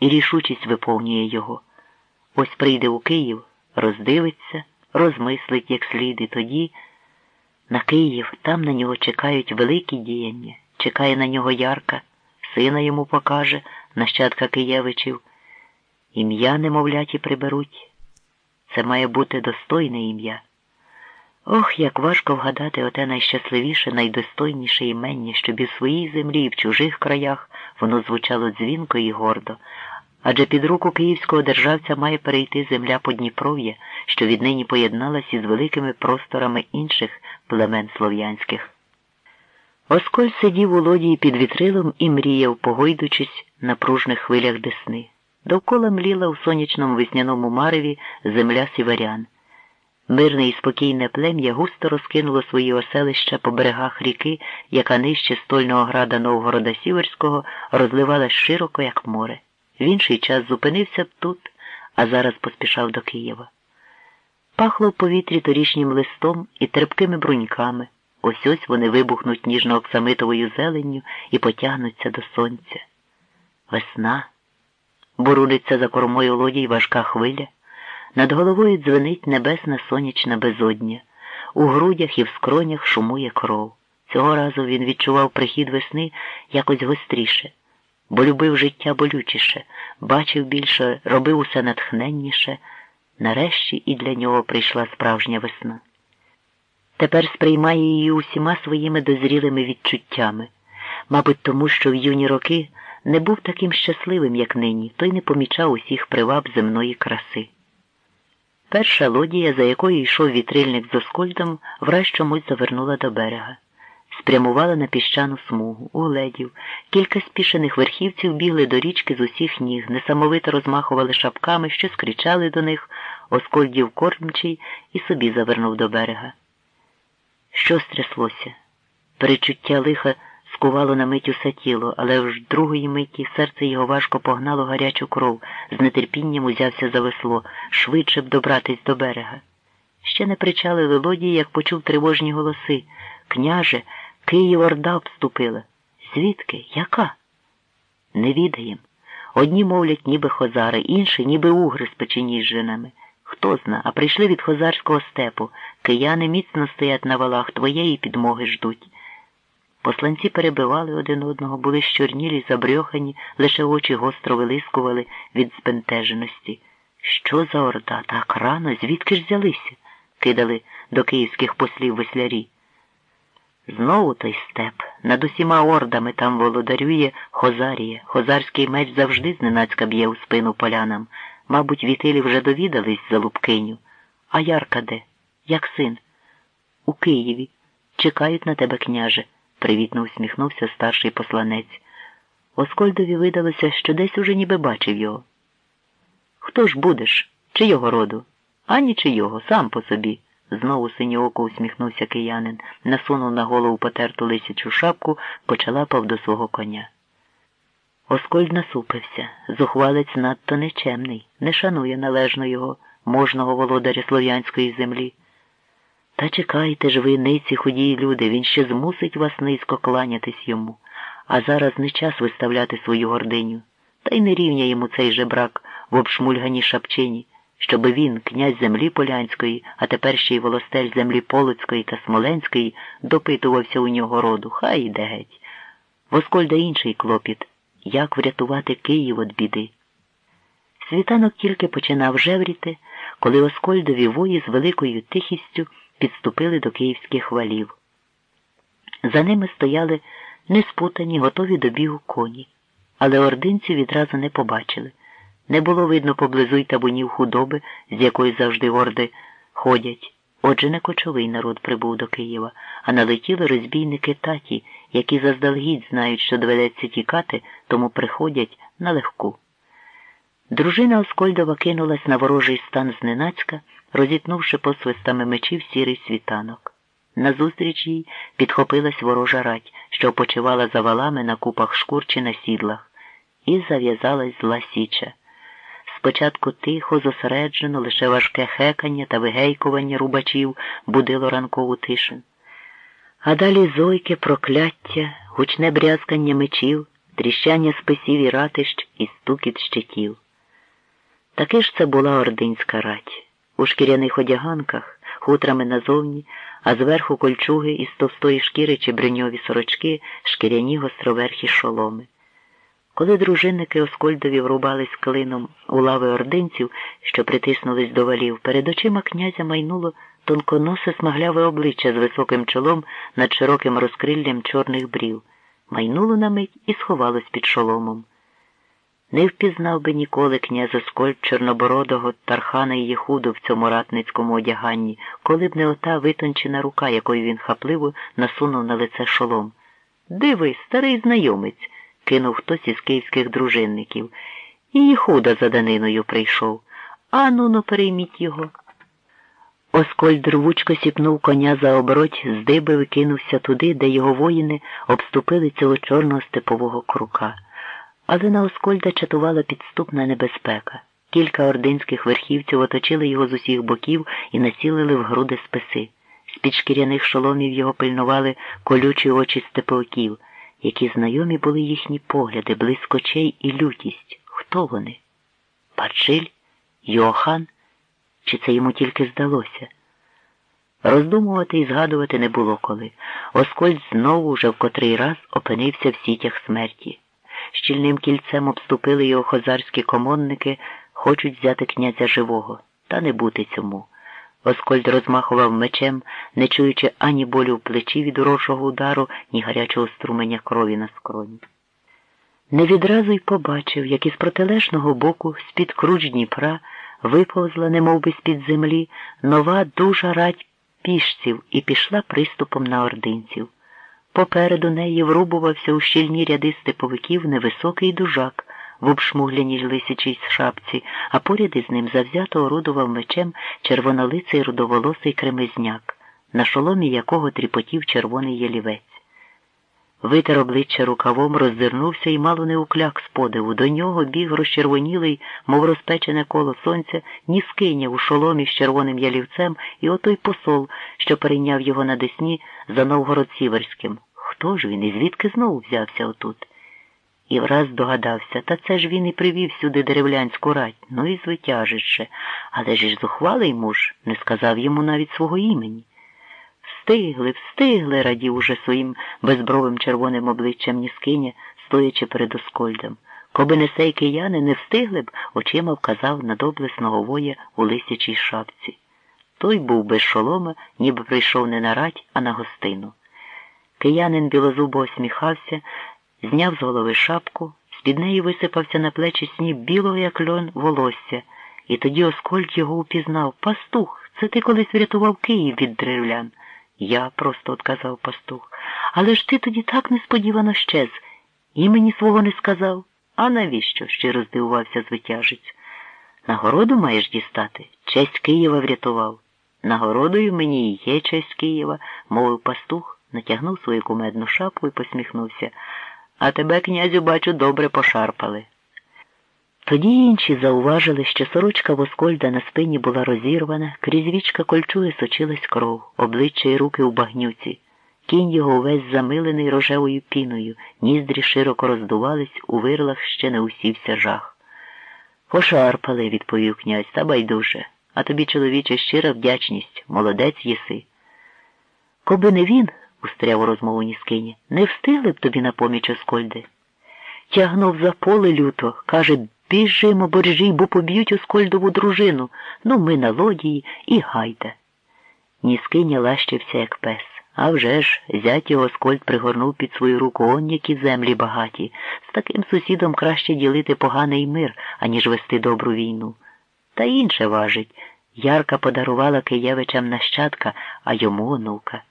і рішучість виповнює його. Ось прийде у Київ, роздивиться, розмислить як слід, і тоді на Київ там на нього чекають великі діяння, чекає на нього ярка, сина йому покаже, нащадка Києвичів. Ім'я немовляті приберуть. Це має бути достойне ім'я. Ох, як важко вгадати оте найщасливіше, найдостойніше імення, щоб і в своїй землі, і в чужих краях воно звучало дзвінко і гордо. Адже під руку київського державця має перейти земля Подніпров'я, що віднині поєдналась із великими просторами інших племен слов'янських. Осколь сидів у лодії під вітрилом і мріяв, погойдучись на пружних хвилях десни. Довкола мліла у сонячному весняному мареві земля сіверян. Мирне і спокійне плем'я густо розкинуло свої оселища по берегах ріки, яка нижче стольного града Новгорода Сіверського розливалась широко, як море. В інший час зупинився б тут, а зараз поспішав до Києва. Пахло в повітрі торішнім листом і терпкими бруньками. Ось ось вони вибухнуть ніжно-оксамитовою зеленню і потягнуться до сонця. Весна. Бурудиться за кормою лодій важка хвиля. Над головою дзвенить небесна сонячна безодня. У грудях і в скронях шумує кров. Цього разу він відчував прихід весни якось гостріше, бо любив життя болючіше, бачив більше, робив усе натхненніше. Нарешті і для нього прийшла справжня весна. Тепер сприймає її усіма своїми дозрілими відчуттями, мабуть, тому що в юні роки не був таким щасливим, як нині, той не помічав усіх приваб земної краси. Перша лодія, за якою йшов вітрильник з оскольдом, враз чомусь завернула до берега. Спрямувала на піщану смугу, угледів. Кілька спішених верхівців бігли до річки з усіх ніг, несамовито розмахували шапками, що скричали до них, оскольдів кормчий і собі завернув до берега. Що стряслося? Перечуття лиха скувало на мить усе тіло, але в другої миті серце його важко погнало гарячу кров, з нетерпінням узявся за весло, швидше б добратись до берега. Ще не причалили лодії, як почув тривожні голоси. Княже, Київ Орда вступила. Звідки? Яка? Не відаєм. Одні мовлять, ніби хозари, інші, ніби угри з печеніжжинами. Хто зна, а прийшли від хозарського степу. Кияни міцно стоять на валах, твоєї підмоги ждуть. Посланці перебивали один одного, були щорнілі, забрьохані, лише очі гостро вилискували від збентеженості. Що за орда? Так рано, звідки ж взялися? кидали до київських послів веслярі. Знову той степ. Над усіма ордами там володарює Хозарія. Хозарський меч завжди зненацька б'є у спину полянам. Мабуть, вітилі вже довідались за Лубкиню. А Ярка де? Як син? У Києві. Чекають на тебе, княже, привітно усміхнувся старший посланець. Оскольдові видалося, що десь уже ніби бачив його. Хто ж будеш? Чи його роду? Ані чи його, сам по собі. Знову синьооко усміхнувся киянин, насунув на голову потерту лисячу шапку, почалапав до свого коня. Оскольд насупився. Зухвалець надто нечемний, не шанує належно його, можного володаря слов'янської землі. Та чекайте ж ви, ниці худії люди, він ще змусить вас низько кланятись йому, а зараз не час виставляти свою гординю. Та й не рівня йому цей жебрак в обшмульганій шапчині щоби він, князь землі Полянської, а тепер ще й волостель землі Полоцької та Смоленської, допитувався у нього роду, хай іде геть. Воскольда інший клопіт як врятувати Київ від біди. Світанок тільки починав жевріти, коли Оскольдові вої з великою тихістю підступили до київських валів. За ними стояли неспутані, готові до бігу коні, але ординцю відразу не побачили. Не було видно поблизу й табунів худоби, з якої завжди орди ходять. Отже, не кочовий народ прибув до Києва, а налетіли розбійники таті, які заздалегідь знають, що доведеться тікати, тому приходять на легку. Дружина Оскольдова кинулась на ворожий стан зненацька, розітнувши посвистами мечів сірий світанок. Назустріч їй підхопилась ворожа рать, що почивала за валами на купах шкур чи на сідлах, і зав'язалась зла січа. Спочатку тихо, зосереджено, лише важке хекання та вигейкування рубачів будило ранкову тишин. А далі зойки, прокляття, гучне брязкання мечів, тріщання списів і ратищ і стукіт щитів. Таки ж це була ординська рать. У шкіряних одяганках, хутрами назовні, а зверху кольчуги із товстої шкіри чи бриньові сорочки, шкіряні гостроверхі шоломи. Коли дружинники Оскольдові врубались клином у лави ординців, що притиснулись до валів, перед очима князя майнуло тонконосе смагляве обличчя з високим чолом над широким розкриллям чорних брів, майнуло на мить і сховалось під шоломом. Не впізнав би ніколи князь Оскольд Чорнобородого Тархана і Єхуду в цьому ратницькому одяганні, коли б не ота витончена рука, якою він хапливо насунув на лице шолом. Диви, старий знайомець, кинув хтось із київських дружинників. І Єхуда за даниною прийшов. Ану ну перейміть його. Оскольд рвучко сіпнув коня за обороть, здибив і кинувся туди, де його воїни обступили цього чорного степового крука. Але на Оскольда чатувала підступна небезпека. Кілька ординських верхівців оточили його з усіх боків і націлили в груди списи. З-під шкіряних шоломів його пильнували колючі очі степовиків, які знайомі були їхні погляди, блискочей і лютість. Хто вони? Парчиль? Йохан? Чи це йому тільки здалося? Роздумувати і згадувати не було коли. Оскольд знову вже в котрий раз опинився в сітях смерті. Щільним кільцем обступили його хозарські комонники, хочуть взяти князя живого, та не бути цьому. Оскольд розмахував мечем, не чуючи ані болю в плечі від урочого удару, ні гарячого струменя крові на скроні. Не відразу й побачив, як із протилежного боку, з-під круч Дніпра, виповзла, немов би з-під землі, нова дужа радь пішців і пішла приступом на ординців. Попереду неї врубувався у щільні ряди степовиків невисокий дужак в обшмугляній лисячій шапці, а поряд із ним завзято орудував мечем червонолиций рудоволосий кремезняк, на шоломі якого тріпотів червоний ялівець. Витер обличчя рукавом, роздирнувся і мало не укляк з подиву. До нього біг розчервонілий, мов розпечене коло сонця, ніскиня у шоломі з червоним ялівцем і отой посол, що перейняв його на десні за Новгород Сіверським. Хто ж він і звідки знову взявся отут? І враз догадався, та це ж він і привів сюди деревлянську рать, ну і звитяжище. Але ж і зухвалий муж не сказав йому навіть свого імені. Встигли, встигли, радів уже своїм безбровим червоним обличчям Ніскиня, стоячи перед оскольдом. Коби не сей кияни не встигли б, очима вказав на доблесного воя у лисячій шапці. Той був без шолома, ніби прийшов не на рать, а на гостину. Киянин білозубо осміхався, зняв з голови шапку, з під неї висипався на плечі сніп білого, як льон, волосся, і тоді Оскольд його упізнав. Пастух, це ти колись врятував Київ від древлян. Я просто отказав пастух. Але ж ти тоді так несподівано щез. Імені свого не сказав. А навіщо? щиро здивувався звитяжець. Нагороду маєш дістати? Честь Києва врятував. Нагородою мені і є честь Києва, мовив пастух, натягнув свою кумедну шапку і посміхнувся. А тебе, князю, бачу, добре пошарпали. Тоді інші зауважили, що сорочка Воскольда на спині була розірвана, крізь вічка кольчуги сочилась кров, обличчя й руки у багнюці. Кінь його увесь замилений рожевою піною, ніздрі широко роздувались, у вирлах ще не усівся жах. Пошарпали, відповів князь, та байдуже, а тобі, чоловіче, щира вдячність, молодець єси. Коби не він, устряв у розмову Ніскині, не встигли б тобі на поміч Оскольди. Тягнув за поле люто, каже, біжимо, боржій, бо поб'ють Оскольдову дружину. Ну, ми на лодії і гайда. Ніскиня лащився, як пес. А вже ж, зять його Оскольд пригорнув під свою руку он які землі багаті. З таким сусідом краще ділити поганий мир, аніж вести добру війну. Та інше важить. Ярка подарувала Києвичам нащадка, а йому онука.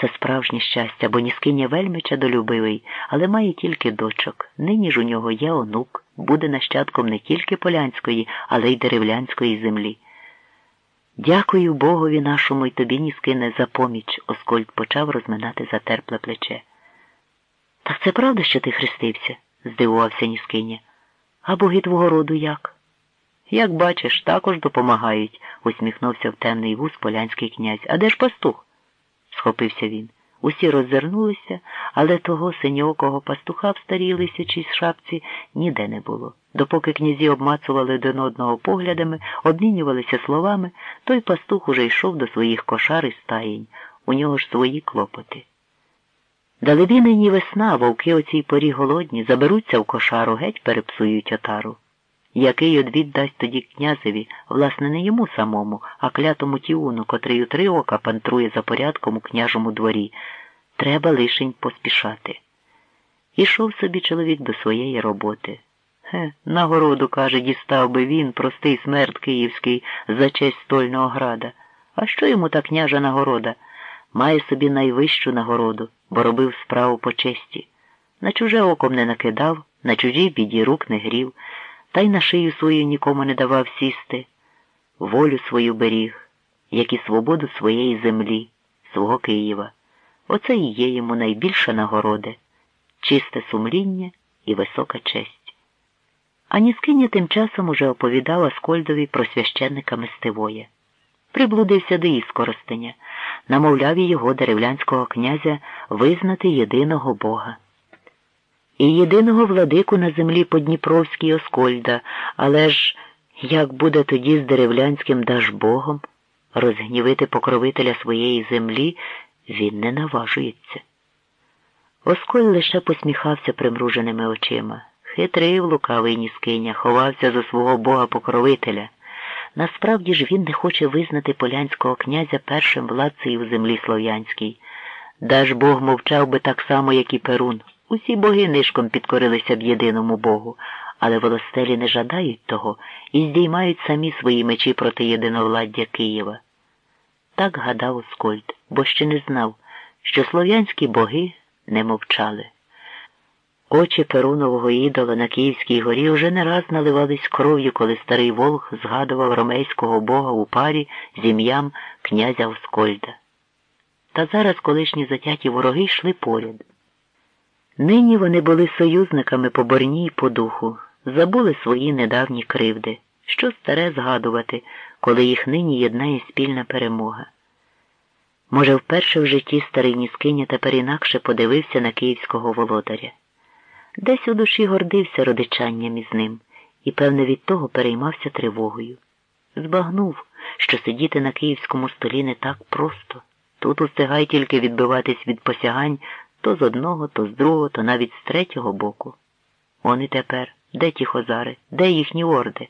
Це справжнє щастя, бо Ніскиня вельми чадолюбивий, але має тільки дочок. Нині ж у нього є онук, буде нащадком не тільки полянської, але й деревлянської землі. Дякую Богові нашому й тобі, Ніскине, за поміч, Оскольд почав розминати затерпле плече. Так це правда, що ти хрестився? здивувався Ніскиня. А боги твого роду як? Як бачиш, також допомагають, усміхнувся в темний вуз полянський князь. А де ж пастух? Схопився він. Усі роззирнулися, але того синьокого пастуха в старій лисячій шапці ніде не було. Допоки князі обмацували один одного поглядами, обмінювалися словами, той пастух уже йшов до своїх кошар і стаєнь. У нього ж свої клопоти. Далебі нині весна, вовки о цій порі голодні, заберуться в кошару, геть перепсують отару. Який одвід дасть тоді князеві, власне, не йому самому, а клятому тіуну, котрий у три ока пантрує за порядком у княжому дворі. Треба лишень поспішати. Ішов собі чоловік до своєї роботи. Хе, нагороду, каже, дістав би він, простий смерть київський, за честь стольного града. А що йому та княжа нагорода? Має собі найвищу нагороду, бо робив справу по честі. На чуже оком не накидав, на чужій біді рук не грів та й на шию свою нікому не давав сісти, волю свою беріг, як і свободу своєї землі, свого Києва. Оце і є йому найбільша нагорода, чисте сумління і висока честь. А Ніскиня тим часом уже оповідав Аскольдові про священника Мистивоя. Приблудився до іскоростеня, намовляв його деревлянського князя визнати єдиного Бога і єдиного владику на землі Подніпровській Оскольда, але ж як буде тоді з деревлянським Дажбогом розгнівити покровителя своєї землі, він не наважується. Осколь лише посміхався примруженими очима. Хитрий лукавий Ніскиня, ховався за свого бога покровителя. Насправді ж він не хоче визнати полянського князя першим владцею в землі слов'янській. Дажбог мовчав би так само, як і Перун. Усі боги нишком підкорилися б єдиному Богу, але волостелі не жадають того і здіймають самі свої мечі проти єдиновладдя Києва. Так гадав Оскольд, бо ще не знав, що слов'янські боги не мовчали. Очі Перунового ідола на Київській горі вже не раз наливались кров'ю, коли старий Волг згадував ромейського бога у парі з ім'ям князя Оскольда. Та зараз колишні затяті вороги йшли поряд. Нині вони були союзниками по борні й по духу, забули свої недавні кривди, що старе згадувати, коли їх нині єднає спільна перемога. Може, вперше в житті старий Ніскиня тепер інакше подивився на київського володаря. Десь у душі гордився родичанням із ним і, певне, від того переймався тривогою. Збагнув, що сидіти на київському столі не так просто. Тут устигай тільки відбиватись від посягань то з одного, то з другого, то навіть з третього боку. Он і тепер, де ті хозари, де їхні орди?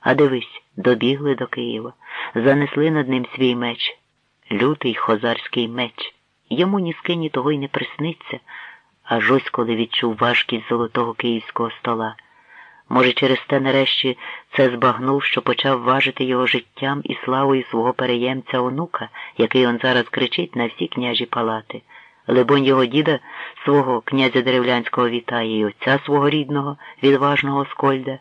А дивись, добігли до Києва, занесли над ним свій меч, лютий хозарський меч. Йому ні скині того й не присниться, аж ось коли відчув важкість золотого київського стола. Може, через те нарешті це збагнув, що почав важити його життям і славою свого переємця онука, який он зараз кричить на всі княжі палати. Либонь його діда, свого князя деревлянського вітає і отця свого рідного, відважного Скольда.